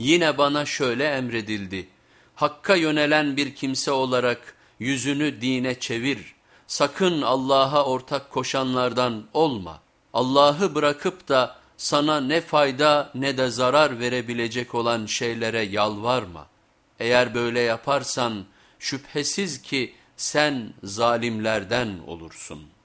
Yine bana şöyle emredildi. Hakka yönelen bir kimse olarak yüzünü dine çevir. Sakın Allah'a ortak koşanlardan olma. Allah'ı bırakıp da sana ne fayda ne de zarar verebilecek olan şeylere yalvarma. Eğer böyle yaparsan şüphesiz ki sen zalimlerden olursun.''